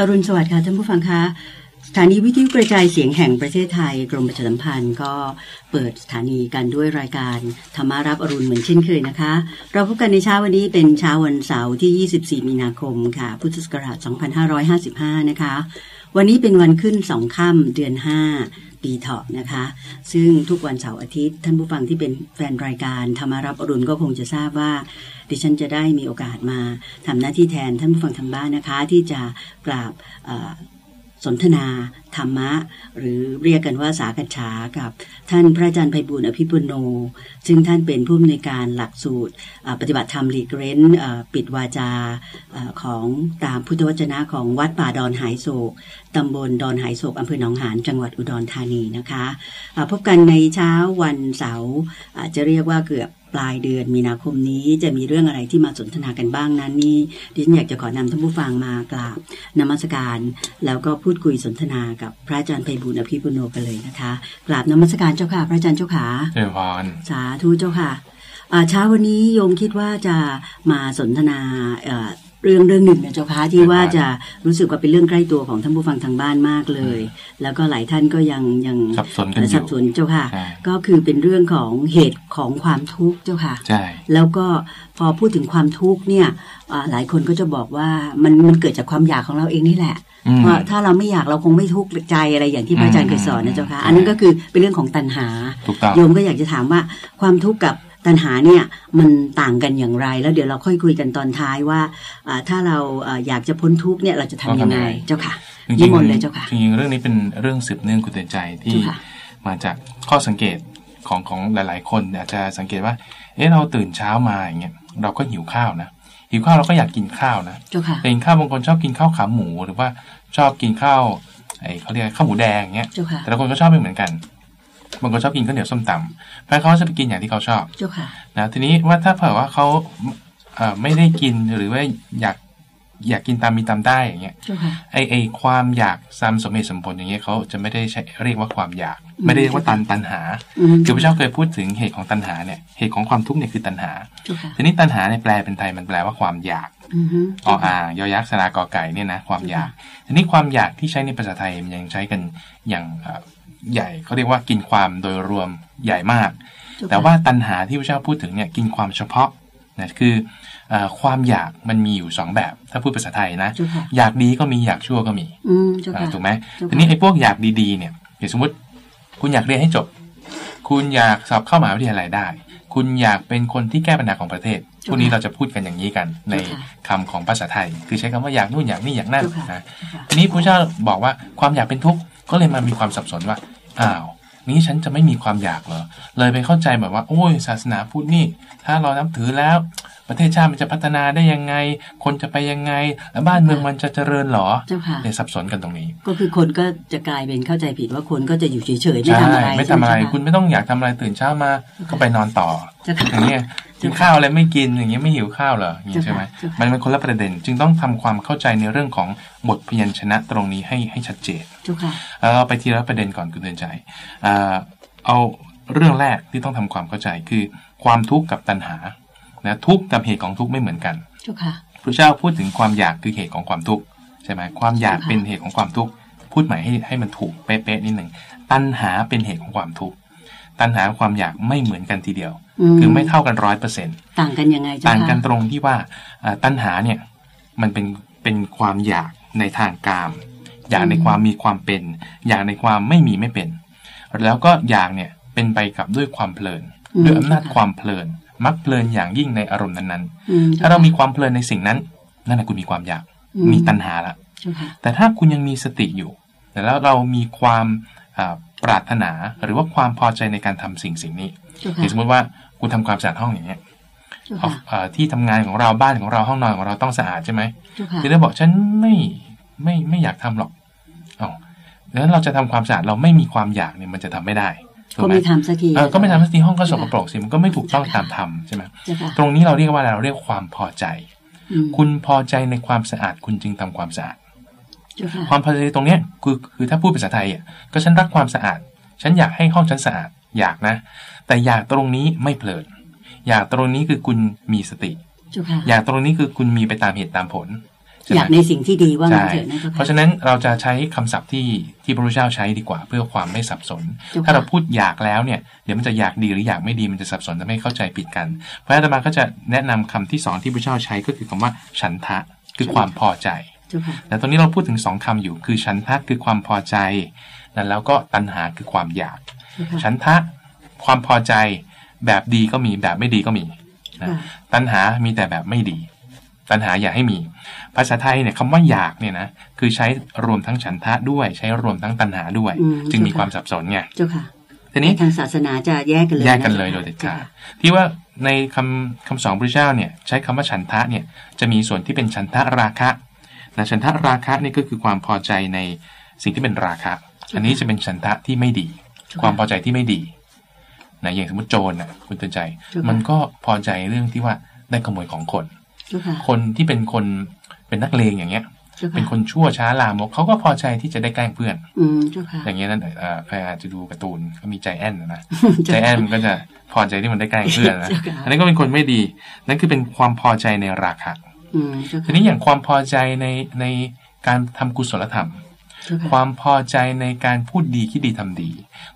อรุณสวัสดิ์ค่ะท่านผู้ฟังคะสถานีวิทยุกระจายเสียงแห่งประเทศไทย กรมประชาสัมพันธ์ก็เปิดสถานีกันด้วยรายการธรรมารับอรุณเหมือนเช่นเคยนะคะ เราพบกันในเช้าวันนี้เป็นเช้าวันเสาร์ที่ 24 มีนาคมค่ะ พุทธศักราช 2555 นะคะ วันนี้เป็นวันขึ้นสองค่ำเดือนห้าปีเถาะนะคะ ซึ่งทุกวันเสาร์อาทิตย์ ท่านผู้ฟังที่เป็นแฟนรายการธรรมารับอรุณก็คงจะทราบว่า ดิฉันจะได้มีโอกาสมาทำหน้าที่แทนท่านผู้ฟังทางบ้านนะคะ ที่จะกราบ สนทนา ธรรมะ หรือเรียกกันว่าสากัญชากับ ท่านพระอาจารย์ไพบุญอภิปุโน ซึ่งท่านเป็นผู้อำนวยการหลักสูตรปฏิบัติธรรมลีกเรนปิดวาจาของตามพุทธวจนะของวัดป่าดอนหายโศกตำบลดอนหายโศกอำเภอหนองหานจังหวัดอุดรธานีนะคะ พบกันในเช้าวันเสาร์จะเรียกว่าเกือบ ปลายเดือนมีนาคมนี้จะมีเรื่องอะไรที่มาสนทนากันบ้างนั้นนี่ดิฉันอยากจะขอนำท่านผู้ฟังมากราบนมัสการ แล้วก็พูดคุยสนทนากับพระอาจารย์ไพบุญอภิปุโนกันเลยนะคะกราบนมัสการเจ้าค่ะพระอาจารย์เจ้าขาเจ้าพรสาธุเจ้าค่ะเช้าวันนี้โยมคิดว่าจะมาสนทนา เรื่องเรื่องหนึ่งนะเจ้าค่ะที่ว่าจะรู้สึกว่าเป็นเรื่องใกล้ตัวของท่านผู้ฟังทางบ้านมากเลย แล้วก็หลายท่านก็ยังยังสับสนกันอยู่สับสนเจ้าค่ะ ก็คือเป็นเรื่องของเหตุของความทุกข์เจ้าค่ะใช่แล้วก็พอพูดถึงความทุกข์เนี่ยหลายคนก็จะบอกว่ามันมันเกิดจากความอยากของเราเองนี่แหละเพราะถ้าเราไม่อยากเราคงไม่ทุกข์ใจอะไรอย่างที่พระอาจารย์เคยสอนนะเจ้าค่ะอันนั้นก็คือเป็นเรื่องของตัณหาโยมก็อยากจะถามว่าความทุกข์กับ ตัณหาเนี่ยมันต่างกันอย่างไร แล้วเดี๋ยวเราค่อยคุยกันตอนท้ายว่าถ้าเราอยากจะพ้นทุกข์เนี่ยเราจะทำยังไงเจ้าค่ะนิมนต์เลยเจ้าค่ะจริงๆเรื่องนี้เป็นเรื่องสืบเนื่องกุศลใจที่มาจากข้อสังเกตของของหลาย ๆ คนอาจจะสังเกตว่า เอ๊ะเราตื่นเช้ามาอย่างเงี้ยเราก็หิวข้าวนะหิวข้าวเราก็อยากกินข้าวนะแต่กินข้าวบางคนชอบกินข้าวขาหมูหรือว่าชอบกินข้าวไอ้เขาเรียกข้าวหมูแดงเงี้ยแต่ละคนก็ชอบไม่เหมือนกัน บางคนชอบกินข้าวเหนียวส้มตำเพราะเขาจะไปกินอย่างที่เขาชอบนะทีนี้ว่าถ้าเผื่อว่าเขาไม่ได้กินหรือว่าอยากอยากกินตามมีตามได้อย่างเงี้ยไอไอความอยากซ้ำสมเหตุสมผลอย่างเงี้ยเขาจะไม่ได้ใช้เรียกว่าความอยาก ไม่ได้เรียกว่าตันตันหาคือพระเจ้าเคยพูดถึงเหตุของตันหาเนี่ยเหตุของความทุกข์เนี่ยคือตันหา ทีนี้ตันหาในแปลเป็นไทยมันแปลว่าความอยากออ่างยอยักษ์สรากอไก่เนี่ยนะความอยาก ทีนี้ความอยากที่ใช้ในภาษาไทยมันยังใช้กันอย่าง ใหญ่เขาเรียกว่ากินความโดยรวมใหญ่มาก แต่ว่าตัณหาที่พระเจ้าพูดถึงเนี่ยกินความเฉพาะนะคือความอยากมันมีอยู่สองแบบ ถ้าพูดภาษาไทยนะ อยากดีก็มีอยากชั่วก็มีถูกไหมทีนี้ไอ้พวกอยากดีๆเนี่ยอย่างสมมติคุณอยากเรียนให้จบ คุณอยากสอบเข้ามหาวิทยาลัยได้ คุณอยากเป็นคนที่แก้ปัญหาของประเทศพวกนี้เราจะพูดกันอย่างนี้กันในคำของภาษาไทย คือใช้คำว่าอยากนู่นอยากนี่อยากนั่นนะทีนี้พระเจ้าบอกว่าความอยากเป็นทุกข์ก็เลยมามีความสับสนว่า อ้าว นี้ฉันจะไม่มีความอยากเหรอ เลยไปเข้าใจแบบว่า โอ้ย ศาสนาพุทธนี่ ถ้าเรานับถือแล้ว ประเทศชาติมันจะพัฒนาได้ยังไง คนจะไปยังไง แล้วบ้านเมืองมันจะเจริญหรอเนี่ยสับสนกันตรงนี้ ก็คือคนก็จะกลายเป็นเข้าใจผิดว่าคนก็จะอยู่เฉยๆไม่ทำอะไรไม่ทำอะไร คุณไม่ต้องอยากทำอะไรตื่นเช้ามาก็ไปนอนต่ออย่างเงี้ยกินข้าวอะไรไม่กินอย่างเงี้ยไม่หิวข้าวเหรออย่างงี้ใช่ไหมมันเป็นคนละประเด็น จึงต้องทำความเข้าใจในเรื่องของบทพยัญชนะตรงนี้ให้ให้ชัดเจนเราไปทีละประเด็นก่อนคุณเตือนใจเอาเรื่องแรกที่ต้องทำความเข้าใจคือความทุกข์กับตัณหา นะทุกข์กับเหตุของทุกข์ไม่เหมือนกันพระเจ้าพูดถึงความอยากคือเหตุของความทุกข์ใช่ไหมความอยากเป็นเหตุของความทุกข์พูดใหม่ให้ให้มันถูกเป๊ะๆนิดหนึ่งตัณหาเป็นเหตุของความทุกข์ตัณหาความอยากไม่เหมือนกันทีเดียว คือไม่เท่ากันร้อยเปอร์เซ็นต์ต่างกันยังไงต่างกันตรงที่ว่าตัณหาเนี่ยมันเป็นเป็นความอยากในทางกาม อยากในความมีความเป็น อยากในความไม่มีไม่เป็น แล้วก็อยากเนี่ยเป็นไปกับด้วยความเพลินด้วยอำนาจความเพลิน มักเพลินอย่างยิ่งในอารมณ์นั้นๆ ถ้าเรามีความเพลินในสิ่งนั้น นั่นแหละคุณมีความอยากมีตัณหาละแต่ถ้าคุณยังมีสติอยู่แต่แล้วเรามีความปรารถนาหรือว่าความพอใจในการทำสิ่งสิ่งนี้อย่างสมมติว่าคุณทาความสะอาดห้องอย่างเงี้ยที่ทำงานของเราบ้านของเราห้องนอนของเราต้องสะอาดใช่ไหมที่เราบอกฉันไม่ไม่ไม่อยากทำหรอกอ๋อดังนั้นเราจะทำความสะอาดเราไม่มีความอยากเนี่ยมันจะทำไม่ได้ ก็ไม่ทำสักทีก็ไม่ทำสักทีห้องก็สกปรกสิมันก็ไม่ถูกต้องตามธรรมใช่ไหมตรงนี้เราเรียกว่าเราเรียกความพอใจ คุณพอใจในความสะอาดคุณจึงทำความสะอาดความพอใจตรงเนี้ยคือคือถ้าพูดภาษาไทยอะก็ฉันรักความสะอาด ฉันอยากให้ห้องฉันสะอาดอยากนะ แต่อยากตรงนี้ไม่เพลินอยากตรงนี้คือคุณมีสติ อยากตรงนี้คือคุณมีไปตามเหตุตามผล อยากในสิ่งที่ดีว่างั้นใช่เถอะนะเจ้าเพค่ะราะฉะนั้นเราจะใช้คำศัพท์ที่ที่พระพุทธเจ้าใช้ดีกว่า เพื่อความไม่สับสนเจ้าค่ะถ้าเราพูดอยากแล้วเนี่ยเดี๋ยวมันจะอยากดีหรืออยากไม่ดีมันจะสับสนทำให้เข้าใจผิดกัน เพราะฉะนั้นอาตมาก็จะแนะนำคำที่สองที่พระเจ้าใช้ก็คือคำว่าฉันทะคือความพอใจเจ้าค่ะแต่ตอนนี้เราพูดถึงสองคำอยู่ คือฉันทะคือความพอใจนะแล้วก็ตัณหาคือความอยากเจ้าค่ะฉันทะความพอใจแบบดีก็มีแบบไม่ดีก็มีนะค่ะตัณหามีแต่แบบไม่ดี ตัณหาอย่าให้มี ภาษาไทยเนี่ยคำว่าอยากเนี่ยนะคือใช้รวมทั้งฉันทะด้วย ใช้รวมทั้งตัณหาด้วยอืมจึงมีเจ้าค่ะความสับสนไงเจ้าค่ะทีนี้ทางศาสนาจะแยกกันเลยแยกกันเลยะโดยเด็ดจ้ขาดค่ะที่ว่าในคำคำสอนพระเจ้าเนี่ยใช้คำว่าฉันทะเนี่ยจะมีส่วนที่เป็นฉันทะราคะนะฉันทะราคะนี่ก็คือความพอใจในสิ่งที่เป็นราคะ อันนี้จะเป็นฉันทะที่ไม่ดี ความพอใจที่ไม่ดีนะอย่างสมมติโจรนะคุณเตือนใจเจ้าค่ะมันก็พอใจเรื่องที่ว่าได้ขโมยของคนเจ้า ค่ะคนที่เป็นคนเป็นนักเลงอย่างเงี้ยเจ้าค่ะเป็นคนชั่วช้าลามกเขาก็พอใจที่จะได้แกล้งเพื่อนอืมเจ้าค่ะอย่างเงี้ยนั่นเอ่อใครอาจจะดูการ์ตูนก็มีใจแอนนะใจเจ้าแอค่ะนมันก็จะพอใจที่มันได้ใกล้เพื่อนนะเจ้าค่ะอันนี้ก็เป็นคนไม่ดี นั่นคือเป็นความพอใจในราคะอืมเจ้าทีค่ะนี้อย่างความพอใจในในการทำกุศลธรรมเจ้าค่ะความพอใจในการพูดดีคิดดีทำดี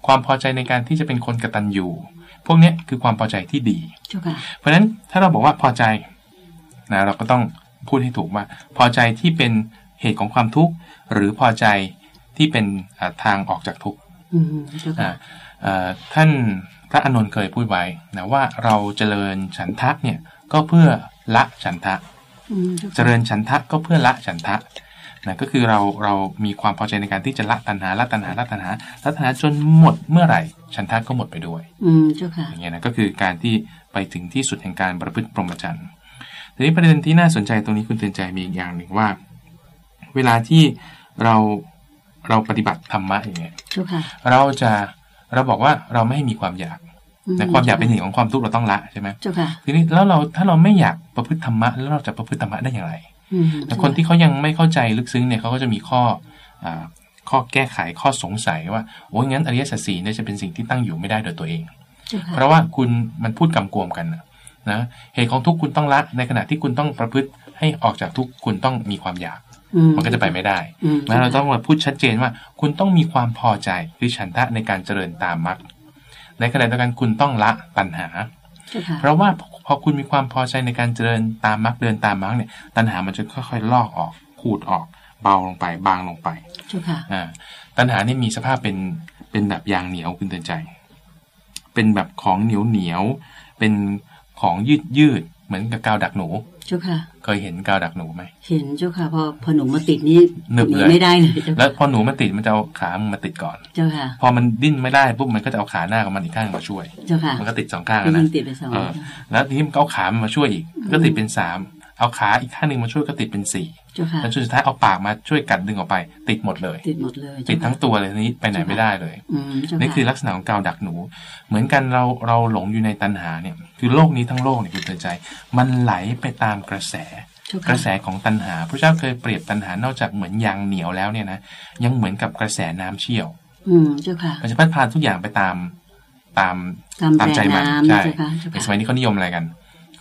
ความพอใจในการที่จะเป็นคนกตัญญูพวกเนี้ยคือความพอใจที่ดีเจ้าค่ะเพราะฉะนั้นถ้าเราบอกว่าพอใจ นะเราก็ต้องพูดให้ถูกว่า พอใจที่เป็นเหตุของความทุกข์หรือพอใจที่เป็นอ่าทางออกจากทุกข์อืมเจ้าค่ะอ่าเอ่อท่านพระอานนท์เคยพูดไว้นะว่าเราเจริญฉันทะเนี่ยก็เพื่อละฉันทะอืมเจ้าเจค่ะริญฉันทะก็เพื่อละฉันทะนะก็คือเราเรามีความพอใจในการที่จะละตัณหาละตัณหาละตัณหาละตัณหาจนหมดเมื่อไหร่ ฉันทะก็หมดไปด้วย อืมเจ้าค่ะอย่างเงี้ยนะก็คือการที่ไปถึงที่สุดแห่งการประพฤติพรหมจรรย์ ทีนี้ประเด็นที่น่าสนใจตรงนี้คุณเตือนใจมีอีกอย่างหนึ่งว่า เวลาที่เราเราปฏิบัติธรรมะอย่างเงี้ยเจ้าค่ะเราจะเราบอกว่าเราไม่ให้มีความอยากอืแต่ความอยากเป็นเหตุของความทุกข์เราต้องละใช่ไหมเจ้าค่ะทีนี้แล้วเราถ้าเราไม่อยากประพฤติธรรมะแล้วเราจะประพฤติธรรมะได้อย่างไรอืมแต่คนที่เขายังไม่เข้าใจลึกซึ้งเนี่ยเขาก็จะมีข้ออาข้อแก้ไขข้อสงสัยว่าโอ้ยงั้นอริยสัจสี่เนี่ยจะเป็นสิ่งที่ตั้งอยู่ไม่ได้โดยตัวเองเจ้าค่ะเพราะว่าคุณมันพูดกำกวมกัน นะนะเหตุของทุกข์คุณต้องละในขณะที่คุณต้องประพฤติให้ออกจากทุกข์คุณต้องมีความอยากอืมันก็จะไปไม่ได้อืมนะเราต้องมาพูดชัดเจนว่า คุณต้องมีความพอใจคือฉันทะในการเจริญตามมรรคในขณะเดียวกันคุณต้องละตัณหาเจ้าค่ะเพราะว่าพอคุณมีความพอใจในการเจริญตามมรรคเดินตามมรรคเนี่ย ตัณหามันจะค่อยๆลอกออกขูดออกเบาลงไปบางลงไปเจ้าค่ะอ่าตัณหานี่มีสภาพเป็นเป็นแบบยางเหนียวคุณเตือนใจ เป็นแบบของเหนียวเหนียวๆเป็น ของยืดยืดๆเหมือนกับกาวดักหนู เจ้าค่ะ เคยเห็นกาวดักหนูไหม เห็นเจ้าค่ะ พอพอหนูมาติดนี่หนึบเลยไม่ได้เลยเจ้าแล้วค่ะพอหนูมันติดมันจะเอาขามันมาติดก่อน เจ้าค่ะ พอมันดิ้นไม่ได้ปุ๊บมันก็จะเอาขาหน้าของมันอีกข้างมาช่วย เจ้าค่ะ มันก็ติดสองข้างก็อะยินะงติดไปสองเออแล้วทีนี้มันก็เอาขามันมาช่วยอีก ก็ติดเป็นสาม เอาขาอีกข้างหนึ่งมาช่วยก็ติดเป็นสี่เจ้าค่ะแล้วสุดท้ายเอาปากมาช่วยกัดดึงออกไป ติดหมดเลย ติดหมดเลย ติดเจ้าค่ะทั้งตัวเลยทีนี้ไปไหนไม่ได้เลยอืมเจ้าค่ะนี่คือลักษณะของกาวดักหนู เหมือนกันเราเราหลงอยู่ในตัณหาเนี่ย คือโลกนี้ทั้งโลกเนี่ยคุณเตือนใจ มันไหลไปตามกระแสเจ้ากค่ะระแสของตัณหาพระเจ้าเคยเปรียบตัณหานอกจากเหมือนยางเหนียวแล้วเนี่ยนะยังเหมือนกับกระแสน้ำเชี่ยว อืมเจ้าค่ะมันจะพัดพาทุกอย่างไปตามตามตามตามใจแรงมันน้ำใช่เจ้าค่ะเจ้าในค่ะสมัยนี้เขานิยมอะไรกัน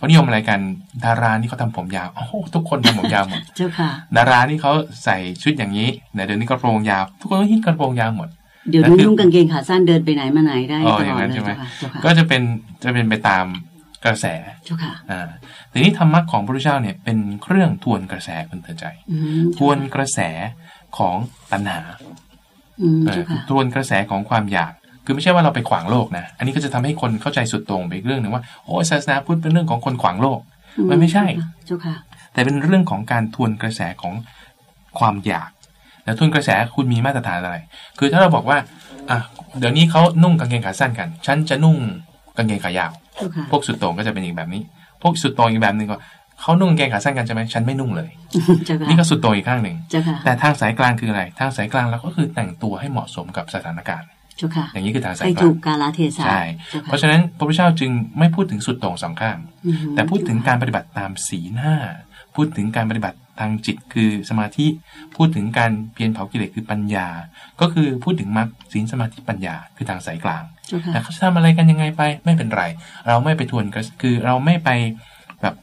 เขานิยมอะไรกัน ดารานี่เขาทำผมยาวโอ้โหทุกคนทำผมยาวหมดเจ้าค่ะ ดารานี่เขาใส่ชุดอย่างนี้เนี่ยเดี๋ยวนี้กระโปรงยาว ทุกคนก็ฮิตกระโปรงยาวหมด เดี๋ยวนั่นี้นคือนุ่งกางเกงขาสั้นเดินไปไหนมาไหนได้อ๋อตอลย่าองดนั้นเลยใช่ไหมเจ้าค่ะเจ้าค่ะก็จะเป็นจะเป็นไปตามกระแสเจ้าค่ะอ่าทีนี้ธรรมะของพระพุทธเจ้าเนี่ยเป็นเครื่องทวนกระแสคุณเตือนใจอืมทวนกระแสของตัณหาอืมเออเจ้าค่ะทวนกระแสของความอยาก คือไม่ใช่ว่าเราไปขวางโลกนะ อันนี้ก็จะทำให้คนเข้าใจสุดโต่งไปอีกเรื่องหนึ่งว่าโอ้ศาสนาพุทธเป็นเรื่องของคนขวางโลก มันไม่ใช่เจ้าค่ะแต่เป็นเรื่องของการทวนกระแสของความอยาก แล้วทวนกระแสคุณมีมาตรฐานอะไร คือถ้าเราบอกว่าอะเดี๋ยวนี้เขานุ่งกางเกงขาสั้นกัน ฉันจะนุ่งกางเกงขายาวเจ้าค่ะพวกสุดโต่งก็จะเป็นอีกแบบนี้ พวกสุดโต่งอีกแบบหนึ่งก็เขานุ่งกางเกงขาสั้นกันใช่ไหมฉันไม่นุ่งเลยเจ้าค่ะนี่ก็สุดโต่งอีกข้างหนึ่งเจ้าค่ะแต่ทางสายกลางคืออะไร ทางสายกลางเราก็คือแต่งตัวให้เหมาะสมกับสถานการณ์เจ้าค่ะ อย่างนี้คือทางสายให้กลาถูงกกาลเทศะใช่เจ้าเพค่ะราะฉะนั้นพระพุทธเจ้าจึงไม่พูดถึงสุดโต่งสองข้างอืมแต่พูดถึงการปฏิบัติตามศีลห้าพูดถึงการปฏิบัติทางจิตคือสมาธิ พูดถึงการเพียรเผากิเลสคือปัญญา ก็คือพูดถึงมรรคศีลสมาธิปัญญาคือทางสายกลางเจ้าค่ะแต่เขาจะทำอะไรกันยังไงไปไม่เป็นไร เราไม่ไปทวนกระคือเราไม่ไปแบบ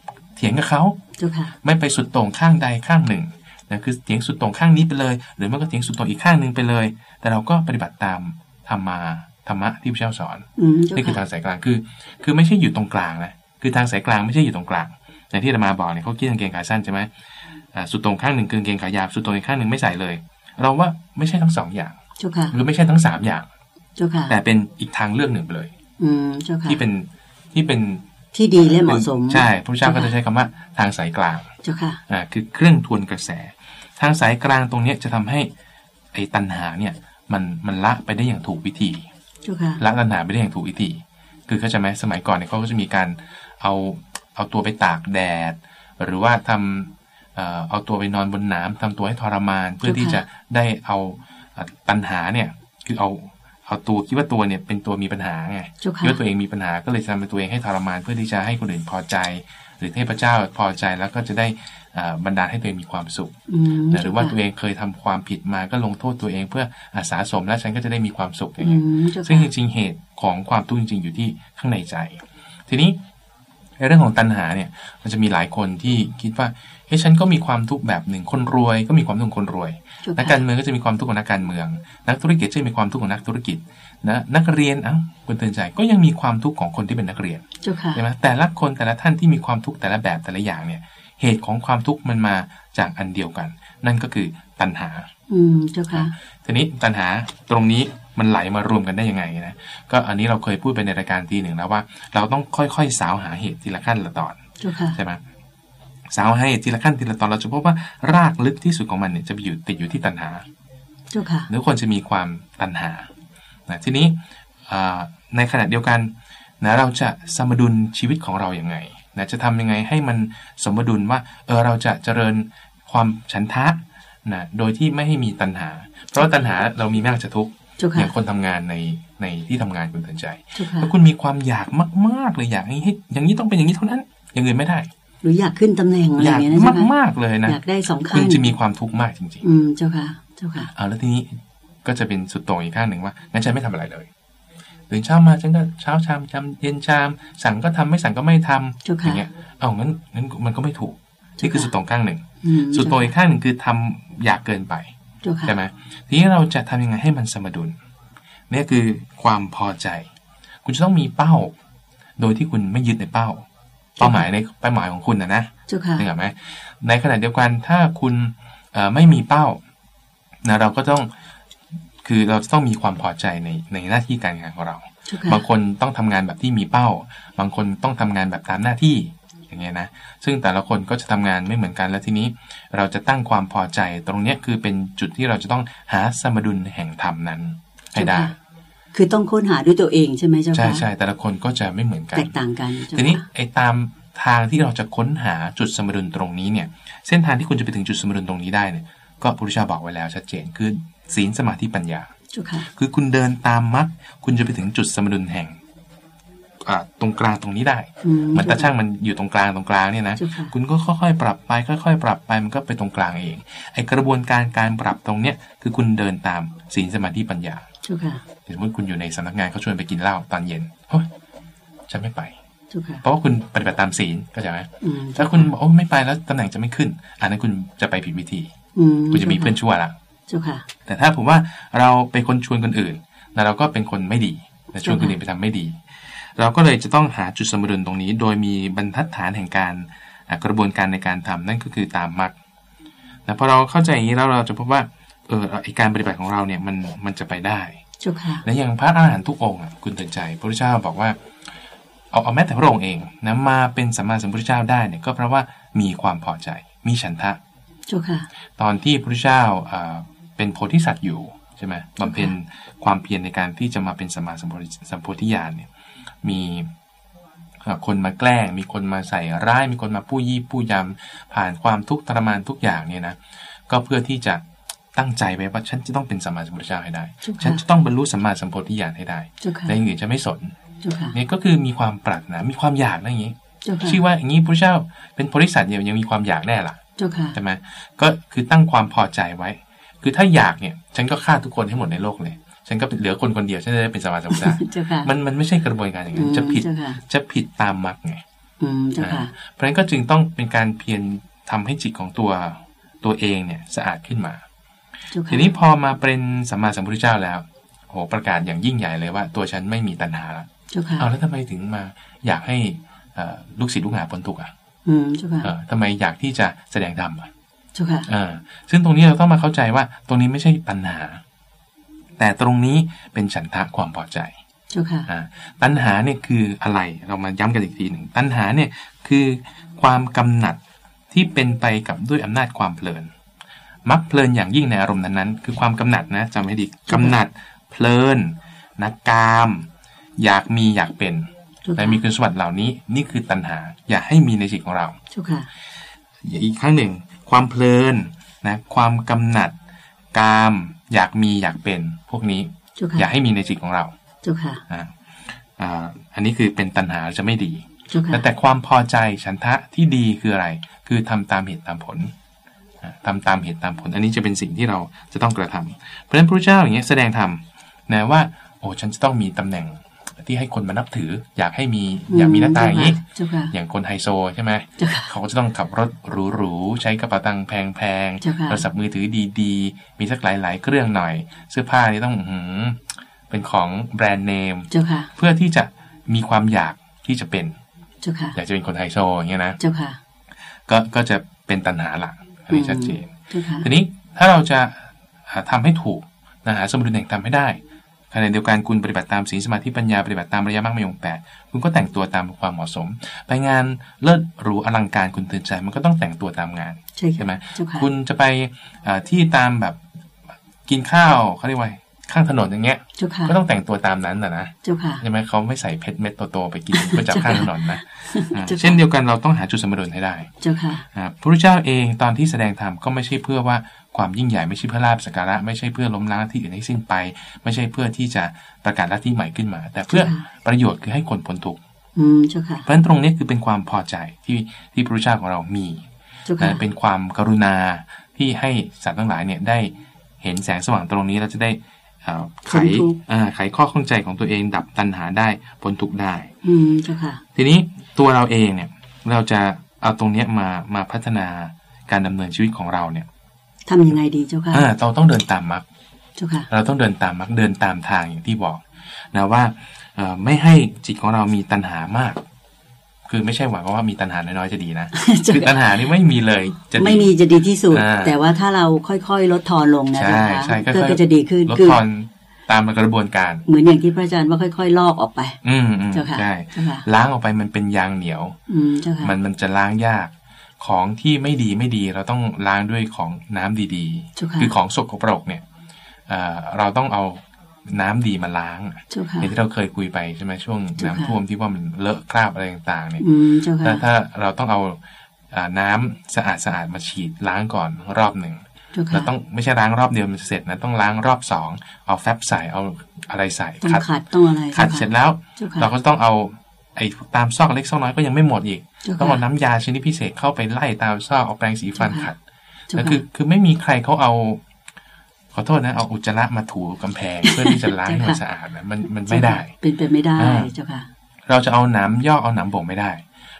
ทถียงกับเขาเจ้าค่ะไม่ไปสุดโต่งข้างใดข้างหนึ่งนะคือเถียงสุดโต่งข้างนี้ไปเลย หรือไม่ก็เถียงสุดโต่งอีกข้างหนึ่งไปเลย แต่เราก็ปฏิบัติตาม ธรรมาธรรมะที่พระเจ้าสอนอืมเจ้านี่คือค่ะทางสายกลางคือ คือไม่ใช่อยู่ตรงกลางนะคือทางสายกลางไม่ใช่อยู่ตรงกลางอย่างที่อาตมาบอกเนี่ยเขาคิดกางเกงขาสั้นใช่ไหมอ่าสุดโต่งข้างหนึ่งคือกางเกงขายาวสุดโต่งอีกข้างหนึ่งไม่ใส่เลย เราว่าไม่ใช่ทั้งสองอย่างเจ้าค่ะหรือไม่ใช่ทั้งสามอย่างเจ้าค่ะแต่เป็นอีกทางเลือกหนึ่งไปเลย อืมเจ้าค่ะที่เป็นที่เป็นที่ดีและเหมาะสม ใช่พระเจ้าก็จะใช้คำว่าทางสายกลางเจ้าค่ะอ่าคือเครื่องทวนกระแส ทางสายกลางตรงเนี้ยจะทำให้ไอ้ตัณหาเนี่ย มันมันละไปได้อย่างถูกวิธีเจ้าค่ะละตัณหาไปได้อย่างถูกวิธี คือเข้าใจไหมสมัยก่อนเนี่ยเขาก็จะมีการเอาเอาตัวไปตากแดด หรือว่าทำเอ่อเอาตัวไปนอนบนน้ำทำตัวให้ทรมาน เพื่อที่จะได้เอาเอ่อตัณหาเนี่ย คือเอาเอาตัวคิดว่าตัวเนี่ยเป็นตัวมีปัญหาไงเจ้าคิดค่ะว่าตัวเองมีปัญหาก็เลยทำเป็นตัวเองให้ทรมาน เพื่อที่จะให้คนอื่นพอใจ หรือให้พระเจ้าพอใจแล้วก็จะได้อ่าบันดาลให้ตัวเองมีความสุขอืมนะหรือว่าตัวเองเคยทำความผิดมาก็ลงโทษตัวเองเพื่ออาสาสมและฉันก็จะได้มีความสุขอย่างอืเงี้ยมเจ้าซึ่งค่ะจริงๆเหตุของความทุกข์จริงๆอยู่ที่ข้างในใจ ทีนี้ ในเรื่องของตัณหาเนี่ย มันจะมีหลายคนที่คิดว่าเฮ้ยฉันก็มีความทุกข์แบบหนึ่งคนรวย ก็มีความทุกข์ของคนรวยเจ้านักค่ะการเมืองก็จะมีความทุกข์ของนักการเมือง นักธุรกิจก็จะมีความทุกข์ของนักธุรกิจนะนักเรียนเอ้าคุณเตือนใจก็ยังมีความทุกข์ของคนที่เป็นนักเรียนเจ้าค่ะใช่ไหมแต่ละคนแต่ละท่านที่มีความทุกข์แต่ละแบบแต่ละอย่างเนี่ยเหตุของความทุกข์มันมาจากอันเดียวกัน นั่นก็คือตัณหา อืมเจ้าค่ะทีนี้ตัณหาตรงนี้ มันไหลมารวมกันได้ยังไงนะก็อันนี้เราเคยพูดไปในรายการทีหนึ่งแล้วว่า เราต้องค่อยๆสาวหาเหตุทีละขั้นละตอนเจ้าค่ะใช่ไหมสาวหาเหตุทีละขั้นทีละตอนเราจะพบว่ารากลึกที่สุดของมันเนี่ยจะไปอยู่ติดอยู่ที่ตัณหาเจ้าค่ะหรือคนจะมีความตัณหานะทีนี้อ่าในขณะเดียวกันนะเราจะสมดุลชีวิตของเราอย่างไงนะจะทำยังไงให้มันสมดุลว่าเออเราจะเจริญความฉันทะนะโดยที่ไม่ให้มีตัณหา เพราะว่าตัณหาเรามีมากจะทุกข์เจ้า อค่ะย่างคนทำงานในในที่ทำงานคุณเตือนใจเจ้าค่ะถ้าคุณมีความอยากมากๆเลยอยากให้ให้อย่างนี้ต้องเป็นอย่างนี้เท่านั้น อย่างอื่นไม่ได้ หรืออยากขึ้นตำแหน่งอะไรออยากย่างเงี้ยนะเจ้าค่ะมากๆเลยนะอยากได้สองคุขั้ณนจะมีความทุกข์มากจริงอืมเจ้าค่ะ เจ้าค่ะๆเอาแล้วทีนี้ก็จะเป็นสุดโต่งอีกข้างหนึ่งว่างั้นฉันไม่ทำอะไรเลยตื่นเช้ามาฉันก็เช้าชามจำเย็นชาม สั่งก็ทำไม่สั่งก็ไม่ทำเจ้าอค่ะย่างเงี้ยเอางั้นงั้นมันก็ไม่ถูกนี่คือสุดโต่งข้างหนึ่งอืมสุดโต่งอีกข้างหนึ่งคือทำอยากเกินไปเจ้าค่ะ ใช่ไหมทีนี้เราจะทำยังไงให้มันสมดุลเนี่ยคือความพอใจ คุณจะต้องมีเป้า โดยที่คุณไม่ยึดในเป้า เป้าหมายในเป้าหมายของคุณนะนะเจ้าค่ะนึกออกไหมในขณะเดียวกันถ้าคุณเอ่อไม่มีเป้านะเราก็ต้องคือเราจะต้องมีความพอใจในในหน้าที่การงานของเราเจ้าค่ะบางคนต้องทำงานแบบที่มีเป้า บางคนต้องทำงานแบบตามหน้าที่ อย่างเงี้ยนะ ซึ่งแต่ละคนก็จะทำงานไม่เหมือนกัน แล้วทีนี้เราจะตั้งความพอใจตรงเนี้ยคือเป็นจุดที่เราจะต้องหาสมดุลแห่งธรรมนั้นให้ได้เจ้าค่ะคือต้องค้นหาด้วยตัวเองใช่ไหมเจ้าใช่ค่ะใช่แต่ละคนก็จะไม่เหมือนกัน แตกต่างกันเจ้าทีนี้ค่ะไอ้ตามทางที่เราจะค้นหาจุดสมดุลตรงนี้เนี่ย เส้นทางที่คุณจะไปถึงจุดสมดุลตรงนี้ได้เนี่ย ก็พระพุทธเจ้าบอกไว้แล้วชัดเจนคือศีลสมาธิปัญญาเจ้าค่ะคือคุณเดินตามมรรคคุณจะไปถึงจุดสมดุลแห่งอ่า ตรงกลางตรงนี้ได้อืมเหมันตาช่างมันอยู่ตรงกลางตรงกลางเนี่ยนะเจ้าค่ะคุณก็ค่อยๆ ปรับไปค่อย ๆ ปรับไปมันก็ไปตรงกลางเองไอ้กระบวนการการปรับตรงเนี้ยคือคุณเดินตามศีลสมาธิปัญญาเจ้าค่ะสมมติคุณอยู่ในสำนักงานเขาชวนไปกินเหล้าตอนเย็นเฮ้ยฉันไม่ไปเจ้าค่ะเพราะว่าคุณปฏิบัติตามศีลก็จะไหมอืมถ้าคุณบอกโอ้ไม่ไปแล้วตำแหน่งจะไม่ขึ้น อันนั้นคุณจะไปผิดวิธีอืมคุณจะมีเพื่อนชั่วละเจ้าค่ะแต่ถ้าผมว่าเราเป็นคนชวนคนอื่นแล้วเราก็เป็นคนไม่ดีและชวนคนอื่นไปทำไม่ดี เราก็เลยจะต้องหาจุดสมดุลตรงนี้ โดยมีบรรทัดฐานแห่งการอะกระบวนการในการทำนั่นก็คือตามมรรคแต่พอเราเข้าใจอย่างนี้แล้วเราจะพบว่าเออไอการปฏิบัติของเราเนี่ยมันมันจะไปได้เจ้าค่ะและอย่างพระอาหารหันต์ทุกองค์อะคุณเตือนใจ พระพุทธเจ้าบอกว่าเอาเอาแม้แต่พระองค์เองนะมาเป็นสัมมาสัมพุทธเจ้าได้เนี่ยก็เพราะว่ามีความพอใจ มีฉันทะเจ้าค่ะตอนที่พระพุทธเจ้าอ่าเป็นโพธิสัตว์อยู่ใช่ไหมบำเพ็ญความเพียรในการที่จะมาเป็นสัมมาสัมโพธิสัมโพธิญาณเนี่ยมีอ่าคนมาแกล้ง มีคนมาใส่ร้าย มีคนมาปู้ยี่ปู้ยำผ่านความทุกข์ทรมานทุกอย่างเนี่ยนะก็เพื่อที่จะตั้งใจไว้ว่าฉันจะต้องเป็นสัมมาสัมพุทธเจ้าให้ได้เจ้าค่ะฉันจะต้องบรรลุสัมมาสัมโพธิญาณให้ได้เจ้าค่ะและอย่างอื่นจะไม่สนเจ้าค่ะเนี่ยก็คือมีความปรารถนา มีความอยากนะอย่างนี้เจ้าค่ะชื่อว่าอย่างนี้พระเจ้าเป็นโพธิสัตว์เนี่ยยังมีความอยากแน่ล่ะเจ้าค่ะใช่ไหมก็คือตั้งความพอใจไว้ คือถ้าอยากเนี่ย ฉันก็ฆ่าทุกคนให้หมดในโลกเลย ฉันก็เหลือคนคนเดียวฉันจะได้เป็นสมาสัมพุทธะเจ้าค่ะมันมันไม่ใช่กระบวนการอย่างนั้นจะผิดเจ้าค่ะจะผิดตามมรรคไงอืมเจ้าค่ะเพราะฉะนั้นก็จึงต้องเป็นการเพียรทำให้จิตของตัวตัวเองเนี่ยสะอาดขึ้นมาเจ้าค่ะทีนี้พอมาเป็นสัมมาสัมพุทธเจ้าแล้วโหประกาศอย่างยิ่งใหญ่เลยว่า ตัวฉันไม่มีตัณหาแล้วเจ้าค่ะเอาแล้วทำไมถึงมาอยากให้เอ่อลูกศิษย์ลูกหาพ้นทุกข์อะอืมเจ้าค่ะเออทำไมอยากที่จะแสดงธรรมอะ เจ้าค่ะเออซึ่งตรงนี้เราต้องมาเข้าใจว่า ตรงนี้ไม่ใช่ตัณหา แต่ตรงนี้เป็นฉันทะความพอใจเจ้าค่ะอ่าตัณหาเนี่ยคืออะไร เรามาย้ำกันอีกทีหนึ่งตัณหาเนี่ยคือความกำหนัดที่เป็นไปกับด้วยอำนาจความเพลิน มักเพลินอย่างยิ่งในอารมณ์นั้นๆ คือความกำหนัดนะจำให้ดีกำหนัด เพลินนักกาม อยากมีอยากเป็นเจ้าแต่ค่ะมีคุณสมบัติเหล่านี้ นี่คือตัณหา อย่าให้มีในจิตของเราเจ้าค่ะอีกครั้งหนึ่ง ความเพลินนะความกำหนัด กาม อยากมีอยากเป็น พวกนี้เจ้าอย่าค่ะให้มีในจิตของเราเจ้าค่ะอ่าอ่าอันนี้คือเป็นตัณหาจะไม่ดีเจ้าค่ะแต่แต่ความพอใจฉันทะที่ดีคืออะไร คือทำตามเหตุตามผลอ่าทำตามเหตุตามผล อันนี้จะเป็นสิ่งที่เราจะต้องกระทำเพราะฉะนั้นพระเจ้าอย่างเงี้ยแสดงธรรมนะว่า โอ้ฉันจะต้องมีตำแหน่ง ที่ให้คนมานับถือ อยากให้มีอยากมีหน้าตาอย่างนี้เจ้าค่ะอย่างคนไฮโซใช่ไหมเจ้าค่ะเขาก็จะต้องขับรถหรูๆใช้กระเป๋าตังค์แพงเจ้าค่ะๆโทรศัพท์มือถือดีๆ มีสักหลายๆ เครื่องหน่อย เสื้อผ้านี่ต้องอื้อหือเป็นของแบรนด์เนมเจ้าค่ะเพื่อที่จะมีความอยากที่จะเป็นเจ้าค่ะอยากจะเป็นคนไฮโซอย่างเงี้ยนะเจ้าค่ะก็ก็จะเป็นตัณหาหลักอันนี้ชัดเจนเจ้าค่ะทีนี้ถ้าเราจะหาทำให้ถูกนะหาสมดุลแห่งธรรมให้ได้ ขณะเดียวกันคุณปฏิบัติตามศีลสมาธิปัญญาปฏิบัติตามระยะมรรคมีองค์แปดคุณก็แต่งตัวตามความเหมาะสม ไปงานเลิศหรูอลังการคุณตื่นใจมันก็ต้องแต่งตัวตามงานใช่ใช่ไหมเจ้าค่ะคุณจะไปเอ่อที่ตามแบบกินข้าวเขาเรียกว่าไง ข้างถนนอย่างเงี้ยเจ้าค่ะก็ต้องแต่งตัวตามนั้นนะนะเจ้าค่ะใช่ไหมเขาไม่ใส่เพชรเม็ดโตๆไปกินเพื่อจับข้างถนนนะอ่าเจ้าค่ะเช่นเดียวกันเราต้องหาจุดสมดุลให้ได้เจ้าค่ะอ่าพระพุทธเจ้าเองตอนที่แสดงธรรมก็ไม่ใช่เพื่อว่าความยิ่งใหญ่ไม่ใช่เพื่อลาบสักการะ ไม่ใช่เพื่อล้มล้างที่อื่นให้สิ้นไป ไม่ใช่เพื่อที่จะประกาศลัทธิใหม่ขึ้นมา แต่เพื่อค่ะประโยชน์คือให้คนพ้นทุกข์อืมเจ้าค่ะเพราะฉะนั้นตรงนี้คือเป็นความพอใจที่ที่พระพุทธเจ้าของเรามีเจ้าค่ะนะเป็นความกรุณาที่ให้สัตว์ทั้งหลายเนี่ยได้เห็นแสงสว่างตรงนี้แล้วจะได้เอ่อ ไขพ้นทุกข์อ่าไขข้อข้องใจของตัวเอง ดับตัณหาได้พ้นทุกข์ได้ อืมเจ้าค่ะ ทีนี้ตัวเราเองเนี่ย เราจะเอาตรงเนี้ยมามาพัฒนาการดำเนินชีวิตของเราเนี่ยทำยังไงดีเจ้าค่ะอ่าเราต้องเดินตามมรรคเจ้าค่ะ เราต้องเดินตามมรรคเดินตามทางอย่างที่บอก นะว่าเอ่อไม่ให้จิตของเรามีตัณหามาก คือไม่ใช่หวังว่ามีตัณหาน้อยๆจะดีนะเจ้าคือตัค่ะณหานี่ไม่มีเลยจะดีไม่มีจะดีที่สุดอ่าแต่ว่าถ้าเราค่อยๆ ลดทอนลงนะใช่เจ้าค่ะใช่ค่ก็อยๆก็จะดีขึ้นลดคือทอนตามกระบวนการ เหมือนอย่างที่พระอาจารย์ว่าค่อย ๆ ลอกออกไป อืมอืมเจ้าค่ะใช่เจ้าค่ะล้างออกไปมันเป็นยางเหนียว อืมเจ้าค่ะมันมันจะล้างยากของที่ไม่ดีไม่ดีเราต้องล้างด้วยของน้ำดีเจ้าๆค่ะคือของสกปรกเนี่ยเอ่อเราต้องเอา น้ำดีมาล้างเจ้าค่ะอย่างที่เราเคยคุยไปใช่ไหมช่วงเจ้าค่ะน้ำท่วมที่ว่ามันเลอะคราบอะไรต่างๆเนี่ยอืมเจ้าถ้าค่ะถ้าเราต้องเอาอ่าน้ำสะอาดสะอาดมาฉีดล้างก่อนรอบหนึ่งเจ้าแล้ค่ะวต้องไม่ใช่ล้างรอบเดียวมันจะเสร็จนะต้องล้างรอบสองเอาแฟบใส่เอาอะไรใส่ต้องขัดขัดต้องอะไรขัดจ้าค่ะเสร็จแล้วเจ้าค่ะเราก็ต้องเอาไอ้ตามซอกเล็กซอกน้อยก็ยังไม่หมดอีกเจ้าต้องค่ะเอาน้ำยาชนิดพิเศษเข้าไปไล่ตามซอกเอาแปรงสีฟันเจ้าค่ะขัดเจ้าก็ค่ะคือคือไม่มีใครเขาเอา ขอโทษนะเอาอุจจาระมาถูกำแพงเพื่อที่จะล้างให้มันสะอาดนะมันมันไม่ได้ เป็นไปไม่ได้อ่าเจ้าค่ะ เราจะเอาหนามย่อเอาหนามบ่งไม่ได้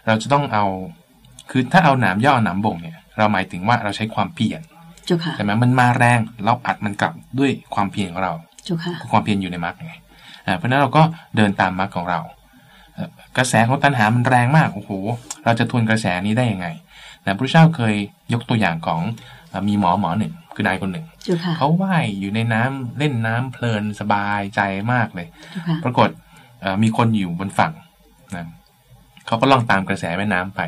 เราจะต้องเอาคือถ้าเอาหนามย่อเอาหนามบ่งเนี่ย เราหมายถึงว่าเราใช้ความเพียรเจ้าค่ะใช่ไหมมันมาแรงเราอัดมันกลับด้วยความเพียรของเราเจ้าค่ะความเพียรอยู่ในมรรคไงอ่าเพราะฉะนั้นเราก็เดินตามมรรคของเราเอ่อกระแสของตัณหามันแรงมากโอ้โหเราจะทวนกระแสนี้ได้ยังไงนะพระเจ้าเคยยกตัวอย่างของเอ่อมีหมอหมอหนึ่ง คือนายคนหนึ่งเจ้าค่ะเขาว่ายอยู่ในน้ำเล่นน้ำเพลินสบายใจมากเลยเจ้าค่ะปรากฏเอ่อมีคนอยู่บนฝั่งนะเขาก็ล่องตามกระแสแม่น้ำไป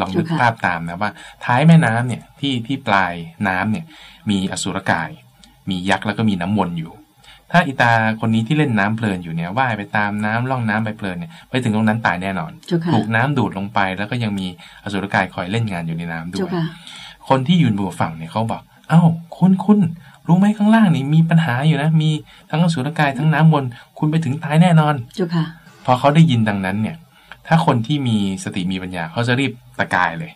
ลองนึกเจ้าค่ะภาพตามนะว่า ท้ายแม่น้ำเนี่ยที่ที่ปลายน้ำเนี่ย มีอสุรกาย มียักษ์แล้วก็มีน้ำวนอยู่ ถ้าอิตาคนนี้ที่เล่นน้ำเพลินอยู่เนี่ยว่ายไปตามน้ำล่องน้ำไปเพลินเนี่ยไปถึงตรงนั้นตายแน่นอนเจ้าค่ะถูกน้ำดูดลงไป แล้วก็ยังมีอสุรกายคอยเล่นงานอยู่ในน้ำด้เจ้าวยค่ะคนที่ยืนบนฝั่งเนี่ยเขาบอก เอ้าคุณคุณรู้ไหมข้างล่างนี่มีปัญหาอยู่นะ มีทั้งอสุรกายทั้งน้ำวนคุณไปถึงตายแน่นอนเจ้าค่ะ พอเขาได้ยินดังนั้นเนี่ย ถ้าคนที่มีสติมีปัญญาเขาจะรีบตะกายเลย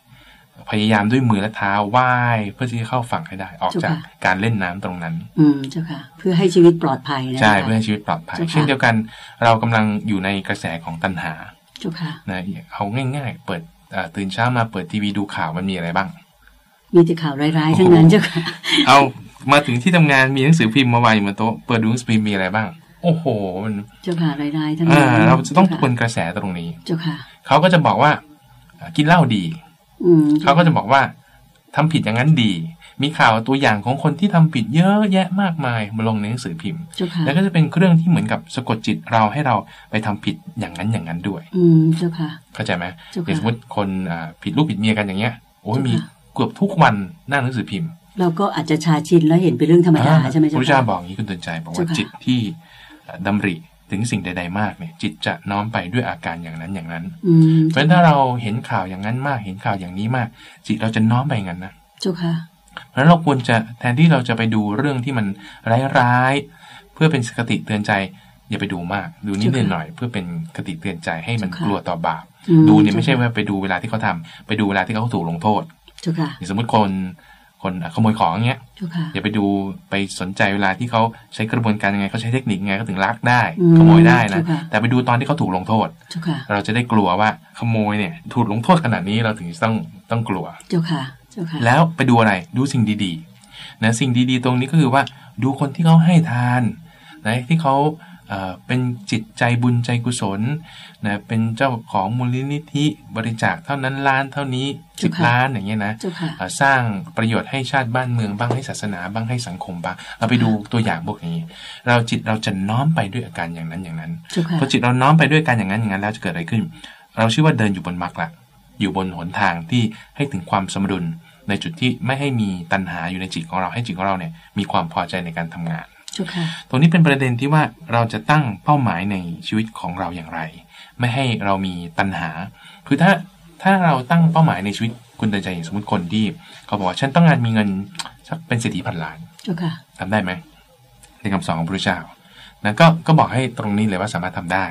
พยายามด้วยมือและเท้าว่ายเพื่อที่จะเข้าฝั่งให้ได้ ออกจากเจ้าค่ะการเล่นน้ำตรงนั้น อืมเจ้าค่ะ เพื่อให้ชีวิตปลอดภัยนะใช่จ้าเพื่อให้ชีวิตปลอดภัยเจ้าค่ะเช่นเดียวกัน เรากำลังอยู่ในกระแสของตัณหาเจ้าค่ะนะเอาง่าย ๆ เปิดอ่าตื่นเช้ามาเปิดทีวีดูข่าวมันมีอะไรบ้าง มีแต่ข่าวร้ายๆทั้งนั้นเจ้าค่ะ เอามาถึงที่ทำงานมีหนังสือพิมพ์มาวางอยู่บนโต๊ะเปิดดูหนังสือพิมพ์มีอะไรบ้าง โอ้โห มันเจ้าค่ะร้ายๆทั้งอ่านั้นเราจะต้องทจ้วนกระแสตรงนี้ เจ้าค่ะ เขาก็จะบอกว่าอ่ากินเหล้าดี อืมเขาก็จะบอกว่าทำผิดอย่างนั้นดี มีข่าวตัวอย่างของคนที่ทำผิดเยอะแยะมากมายมาลงในหนังสือพิมพ์เจ้าค่ะแล้วก็จะเป็นเครื่องที่เหมือนกับสะกดจิตเราให้เราไปทำผิดอย่างนั้นอย่างนั้นด้วย อืมเจ้าค่ะ เข้าใจไหมเจ้าค่ะอย่างสมมติคนอ่าผิดลูกผิดเมียกันอย่างเงี้ย โอ้ยเจ้าค่ะมี เกือบทุกวันหน้าหนังสือพิมพ์ เราก็อาจจะชาชินแล้วเห็นเป็นเรื่องธรรมดาใช่ไหมพระพุทธเจ้าเจ้าค่ะบอกอย่างนี้คุณเตือนใจบอกว่าเจ้าค่ะจิตที่เอ่อดำริถึงสิ่งใด ๆ มากเนี่ย จิตจะน้อมไปด้วยอาการอย่างนั้นอย่างนั้นอืมเพราะฉะนั้นถ้าเราเห็นข่าวอย่างนั้นมาก เห็นข่าวอย่างนี้มาก จิตเราจะน้อมไปอย่างนั้นนะเจ้าค่ะเพราะฉะนั้นเราควรจะแทนที่เราจะไปดูเรื่องที่มันร้ายๆเพื่อเป็นคติเตือนใจอย่าไปดูมาก ดูนิดเจ้าค่ะหน่อยๆเพื่อเป็นคติเตือนใจให้มันเจ้าค่ะกลัวต่อบาปอืมดูเนี่ยไม่ใช่เจ้าค่ะว่าไปดูเวลาที่เขาทำไปดูเวลาที่เขาถูกลงโทษ เจ้าค่ะอย่างสมมติคนคนขโมยของอย่างเงี้ยเจ้าค่ะอย่าไปดูไปสนใจเวลาที่เขาใช้กระบวนการยังไงเขาใช้เทคนิคยังไงเขาถึงลักได้อืมขโมยได้นะเจ้าค่ะแต่ไปดูตอนที่เขาถูกลงโทษเจ้าค่ะเราจะได้กลัวว่าขโมยเนี่ย ถูกลงโทษขนาดนี้เราถึงต้องต้องกลัวเจ้าค่ะเจ้าค่ะแล้วไปดูอะไรดูสิ่งดีๆนะสิ่งดีๆ ตรงนี้ก็คือว่าดูคนที่เขาให้ทานนะที่เขา เอ่อเป็นจิตใจบุญใจกุศลนะเป็นเจ้าของมูลนิธิบริจาคเท่านั้นล้านเท่านี้สิบเจ้าค่ะล้านอย่างเงี้ยนะเจ้าค่ะเอ่อสร้างประโยชน์ให้ชาติบ้านเมืองบ้างให้ศาสนาบ้างให้สังคมบ้างเราไปดูตัวอย่างพวกนี้ เราจิตเราจะน้อมไปด้วยอาการอย่างนั้นอย่างนั้นเจ้าค่ะพอจิตเราน้อมไปด้วยการอย่างนั้นอย่างนั้นแล้วจะเกิดอะไรขึ้น เราชื่อว่าเดินอยู่บนมรรคละอยู่บนหนทางที่ให้ถึงความสมดุลในจุดที่ไม่ให้มีตัณหาอยู่ในจิตของเราให้จิตของเราเนี่ยมีความพอใจในการทำงานเจ้าค่ะ ตรงนี้เป็นประเด็นที่ว่าเราจะตั้งเป้าหมายในชีวิตของเราอย่างไร ไม่ให้เรามีตัณหา คือถ้าถ้าเราตั้งเป้าหมายในชีวิตคุณเดินใจอย่างสมมติคนที่เขาบอกว่าฉันต้องการมีเงินสักเป็นเศรษฐีพันล้านเจ้าค่ะทำได้ไหมในคำสอนของพระพุทธเจ้านะก็ก็บอกให้ตรงนี้เลยว่าสามารถทำได้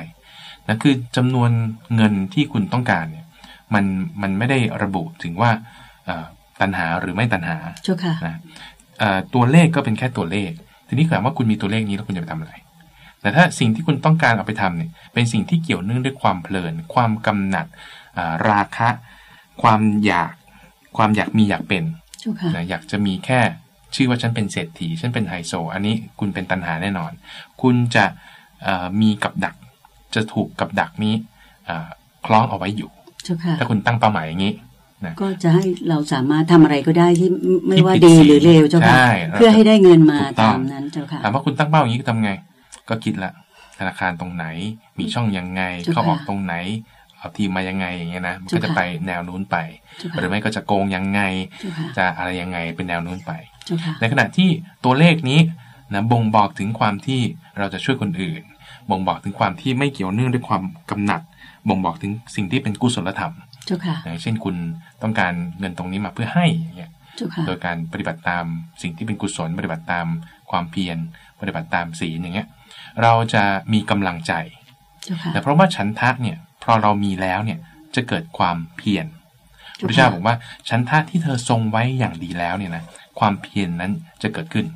นะคือจำนวนเงินที่คุณต้องการเนี่ยมันมันไม่ได้ระบุถึงว่าเอ่อตัณหาหรือไม่ตัณหาเจ้าค่ะนะเอ่อตัวเลขก็เป็นแค่ตัวเลข ทีนี้ถามว่าคุณมีตัวเลขนี้แล้วคุณจะไปทำอะไร แต่ถ้าสิ่งที่คุณต้องการเอาไปทำเนี่ยเป็นสิ่งที่เกี่ยวเนื่องด้วยความเพลิน ความกำหนัดอ่าราคะ ความอยาก ความอยากมีอยากเป็นเจ้าค่ะนะอยากจะมีแค่ชื่อว่าฉันเป็นเศรษฐีฉันเป็นไฮโซ อันนี้คุณเป็นตันหาแน่นอน คุณจะเอ่อมีกับดัก จะถูกกับดักนี้เอ่อคล้องเอาไว้อยู่เจ้าค่ะถ้าคุณตั้งเป้าหมายอย่างนี้ ก็จะให้เราสามารถทำอะไรก็ได้ที่ไม่ที่ว่าผิดดีศีลหรือเลวเจ้าค่ะใช่เพื่อให้ได้เงินมาถูกต้อตางมนั้นเจ้าค่ะถามว่าคุณตั้งเป้าอย่างนี้ทำไง ก็คิดละธนาคารตรงไหน มีช่องยังไงเจ้าค่ะเข้าออกตรงไหนเอาทีมมายังไงอย่างเงี้ยนะมันก็เจ้าจะค่ะไปแนวนู้นไปเจ้าหรือค่ะไม่ก็จะโกงยังไงเจ้าค่ะจะอะไรยังไงเป็นแนวนู้นไปเจ้าค่ะในขณะที่ตัวเลขนี้นะบ่งบอกถึงความที่เราจะช่วยคนอื่น บ่งบอกถึงความที่ไม่เกี่ยวเนื่องด้วยความกำหนัด บ่งบอกถึงสิ่งที่เป็นกุศลธรรมเจ้าค่ะ อย่างเช่นคุณต้องการเงินตรงนี้มาเพื่อให้อย่างเงี้ยเจ้าค่ะโดยการปฏิบัติตามสิ่งที่เป็นกุศลปฏิบัติตามความเพียรปฏิบัติตามศีลอย่างเงี้ยเราจะมีกำลังใจเจ้าค่ะแต่เพราะว่าฉันทะเนี่ยพอเรามีแล้วเนี่ยจะเกิดความเพียรพระพุทธเจ้าบอกว่าฉันทะที่เธอทรงไว้อย่างดีแล้วเนี่ยนะความเพียรนนั้นจะเกิดขึ้น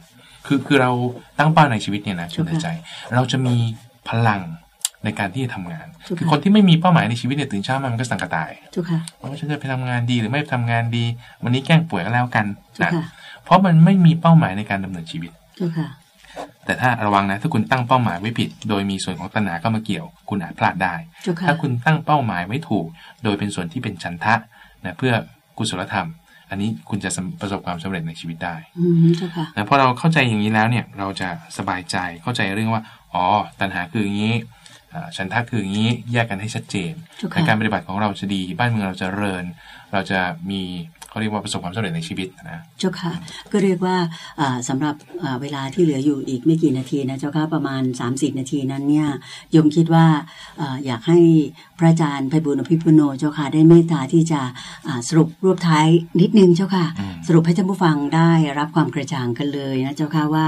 คือคือเราตั้งเป้าในชีวิตเนี่ยนะคุณเดินใจ เราจะมีพลัง ในการที่จะทำงาน คือคนที่ไม่มีเป้าหมายในชีวิตเนี่ยตื่นเช้ามามันก็สังกตายเจ้าค่ะว่าฉันจะไปทำงานดีหรือไม่ทำงานดี วันนี้แกล้งป่วยก็แล้วกันเจ้านะค่ะเพราะมันไม่มีเป้าหมายในการดำเนินชีวิตเจ้าค่ะแต่ถ้าระวังนะถ้าคุณตั้งเป้าหมายไว้ผิด โดยมีส่วนของตัณหาเข้ามาเกี่ยว คุณอาจพลาดได้เจ้าค่ะถ้าคุณตั้งเป้าหมายไว้ถูก โดยเป็นส่วนที่เป็นฉันทะนะเพื่อกุศลธรรม อันนี้คุณจะประสบความสำเร็จในชีวิตได้อืมเจ้าค่ะนะพอเราเข้าใจอย่างนี้แล้วเนี่ยเราจะสบายใจเข้าใจเรื่องว่าอ๋อตัณหาคืออย่างนี้อ่า ฉันทะคืออย่างนี้แยกกันให้ชัดเจนเจ้าค่ะในการปฏิบัติของเราจะดี บ้านเมืองเราจะเริญ เราจะมี เขาเรียกว่าประสบความสำเร็จในชีวิตนะเจ้าค่ะก็เรียกว่าอ่าสำหรับอ่าเวลาที่เหลืออยู่อีกไม่กี่นาทีนะเจ้าค่ะประมาณ 30 นาทีนั้นเนี่ยโยมคิดว่าอ่าอยากให้พระอาจารย์ไพบุญอภิปุโนเจ้าค่ะได้เมตตาที่จะอ่าสรุปรวบท้ายนิดนึงเจ้าค่ะอืมสรุปให้ท่านผู้ฟังได้รับความกระจ่างกันเลยนะเจ้าค่ะว่า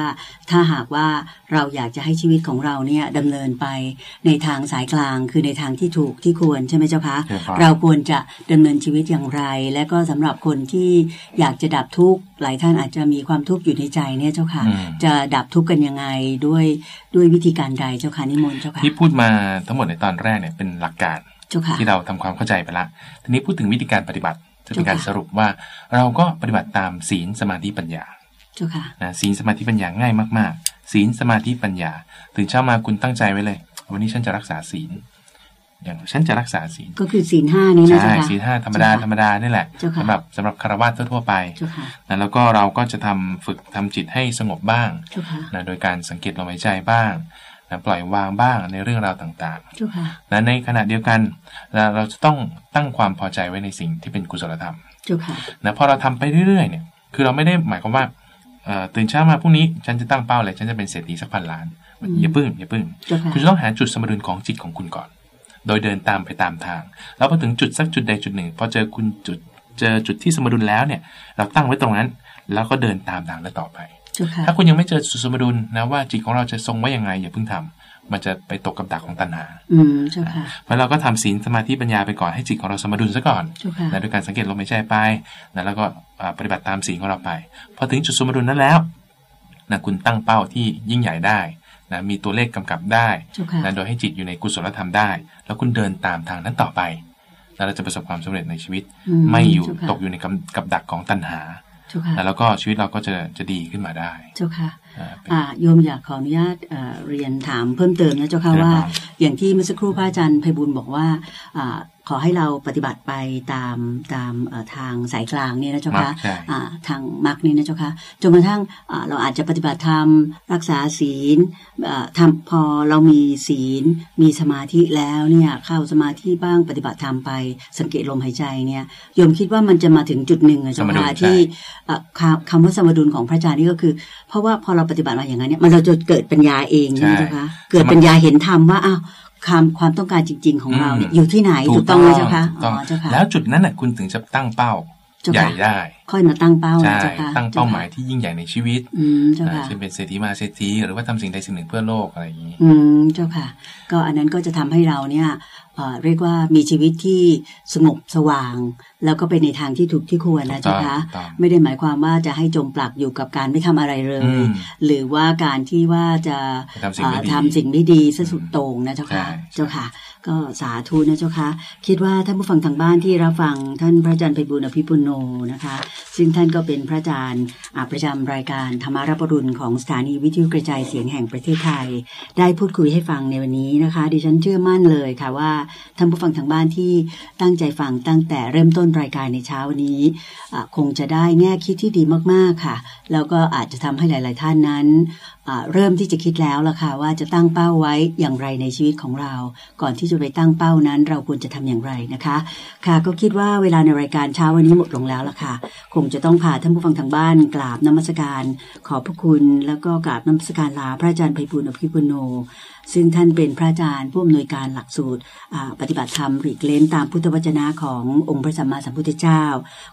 ถ้าหากว่าเราอยากจะให้ชีวิตของเราเนี่ยดำเนินไปในทางสายกลางคือในทางที่ถูกที่ควรใช่ไหมเจ้าคะใช่ครับเราควรจะดำเนินชีวิตอย่างไร และก็สำหรับคนที่อยากจะดับทุกข์หลายท่านอาจจะมีความทุกข์อยู่ในใจเนี่ยเจ้าค่ะอืมจะดับทุกข์กันยังไงด้วยด้วยวิธีการใดเจ้าค่ะนิมนต์เจ้าค่ะที่พูดมาทั้งหมดในตอนแรกเนี่ยเป็นหลักการที่เราทำความเข้าใจไปละทีนี้พูดถึงวิธีการปฏิบัติจะเป็นการสรุปว่าเราก็ปฏิบัติตามศีลสมาธิปัญญานะศีลสมาธิปัญญาง่ายมาก ๆ ศีลสมาธิปัญญาตื่นเช้ามาคุณตั้งใจไว้เลย วันนี้ฉันจะรักษาศีล อย่างฉันจะรักษาศีลก็คือศีลห้านี่นะใช่ศีลห้าธรรมดาธรรมดานี่แหละสำหรับสำหรับคารวะทั่วไปนะแล้วก็เราก็จะทำฝึกทำจิตให้สงบบ้างนะโดยการสังเกตลมหายใจบ้างนะปล่อยวางบ้างในเรื่องราวต่างๆนะในขณะเดียวกันเราจะต้องตั้งความพอใจไว้ในสิ่งที่เป็นกุศลธรรมนะพอเราทำไปเรื่อยๆเนี่ยคือเราไม่ได้หมายความว่าตื่นเช้ามาพรุ่งนี้ฉันจะตั้งเป้าเลยฉันจะเป็นเศรษฐีสักพันล้านอย่าพึ่งอย่าพึ่งคุณจะต้องหาจุดสมดุลของจิตของคุณก่อน โดยเดินตามไปตามทาง แล้วพอถึงจุดสักจุดใดจุดหนึ่งพอเจอคุณจุดเจอจุดที่สมดุลแล้วเนี่ย เราตั้งไว้ตรงนั้น แล้วก็เดินตามทางแล้วต่อไป ถ้าคุณยังไม่เจอจุดสมดุลนะว่าจิตของเราจะทรงไว้ยังไง อย่าเพิ่งทำมันจะไปตกกับดักของตัณหาอืมเจ้าค่ะเพราะเราก็ทำศีลสมาธิปัญญาไปก่อนให้จิตของเราสมดุลซะก่อนนะโดยการสังเกตลมหายใจไปนะแล้วก็ปฏิบัติตามศีลของเราไป พอถึงจุดสมดุลนั้นแล้วนะคุณตั้งเป้าที่ยิ่งใหญ่ได้ นะมีตัวเลขกำกับได้นะโดยให้จิตอยู่ในกุศลธรรมได้ แล้วคุณเดินตามทางนั้นต่อไป แล้วเราจะประสบความสำเร็จในชีวิต ไม่อยู่ตกอยู่ในกับดักของตัณหาแล้วก็ชีวิตเราก็จะจะดีขึ้นมาได้เจ้าค่ะโยมอยากขออนุญาตเรียนถามเพิ่มเติมนะเจ้าค่ะว่า อย่างที่เมื่อสักครู่พระอาจารย์ไพบุญบอกว่า ขอให้เราปฏิบัติไปตามตามทางสายกลางเนี่ยนะเจ้าค่ะทางมรรคนี่นะเจ้าค่ะจนกระทั่งเราอาจจะปฏิบัติธรรมรักษาศีลทำพอเรามีศีล มีสมาธิแล้วเนี่ยเข้าสมาธิบ้างปฏิบัติธรรมไปสังเกตลมหายใจเนี่ยโยมคิดว่ามันจะมาถึงจุดหนึ่งเจ้าค่ะที่คำว่าสมดุลของพระอาจารย์นี่ก็คือ เพราะว่าพอเราปฏิบัติมาอย่างนั้นเนี่ยมันเราจะเกิดปัญญาเองนะเจ้าค่ะเกิดปัญญาเห็นธรรมว่าอ้าว ความความต้องการจริง ๆ ของเราเนี่ยอยู่ที่ไหนถูกต้องไหมเจ้าคะอ๋อเจ้าค่ะแล้วจุดนั้นน่ะคุณถึงจะตั้งเป้า ใหญ่ได้ ค่อยมาตั้งเป้าใช่ตั้งเป้าหมายที่ยิ่งใหญ่ในชีวิตเช่นเป็นเศรษฐีมาเศรษฐีหรือว่าทำสิ่งใดสิ่งหนึ่งเพื่อโลกอะไรอย่างนี้อืมเจ้าค่ะ ก็อันนั้นก็จะทำให้เราเนี่ยเรียกว่ามีชีวิตที่สงบสว่าง แล้วก็ไปในทางที่ถูกที่ควรนะเจ้าคะไม่ได้หมายความว่าจะให้จมปลักอยู่กับการไม่ทำอะไรเลย หรือว่าการที่ว่าจะทำสิ่งไม่ดีสุดโต่งนะเจ้าค่ะเจ้าค่ะ ก็สาธุนะเจ้าคะคิดว่าท่านผู้ฟังทางบ้านที่รับฟังท่านพระอาจารย์ไพบุญอภิปุโนนะคะ ซึ่งท่านก็เป็นพระอาจารย์ประจำรายการธรรมารับรุณของสถานีวิทยุกระจายเสียงแห่งประเทศไทย ได้พูดคุยให้ฟังในวันนี้นะคะ ดิฉันเชื่อมั่นเลยค่ะว่าท่านผู้ฟังทางบ้านที่ตั้งใจฟังตั้งแต่เริ่มต้นรายการในเช้าวันนี้คงจะได้แง่คิดที่ดีมากๆค่ะ แล้วก็อาจจะทำให้หลาย ๆ ท่านนั้นเริ่มที่จะคิดแล้วล่ะค่ะว่าจะตั้งเป้าไว้อย่างไรในชีวิตของเรา ก่อนที่จะไปตั้งเป้านั้น เราควรจะทำอย่างไรนะคะ ค่ะก็คิดว่าเวลาในรายการเช้าวันนี้หมดลงแล้วล่ะค่ะ คงจะต้องพาท่านผู้ฟังทางบ้านกราบนมัสการ ขอบพระคุณแล้วก็กราบนมัสการลาพระอาจารย์ไพบุญอภิปุโน ซึ่งท่านเป็นพระอาจารย์ผู้อำนวยการหลักสูตรปฏิบัติธรรมหลีกเล้นตามพุทธวจนะขององค์พระสัมมาสัมพุทธเจ้า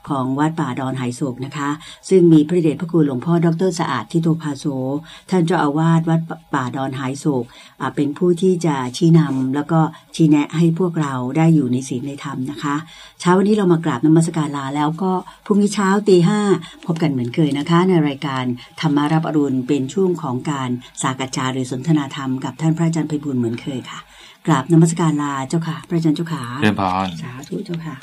ของวัดป่าดอนไหโศกนะคะ ซึ่งมีพระเดชพระคุณหลวงพ่อดรสะอาดทิโตภาโซท่านเจ้าอาวาสวัดป่าดอนไหโศกเป็นผู้ที่จะชี้นำแล้วก็ชี้แนะให้พวกเราได้อยู่ในศีลในธรรมนะคะเช้าวันนี้เรามากราบนมัสการลาแล้วก็พรุ่งนี้เช้าตีห้าพบกันเหมือนเคยนะคะ ในรายการธรรมารับอรุณเป็นช่วงของการสากจาหรือสนทนาธรรมกับท่านพระอาจารย์ไพบุญเหมือนเคยค่ะกราบนมัสการลาเจ้าค่ะ พระอาจารย์เจ้าค่ะเรียนพรสาธุเจ้าค่ะ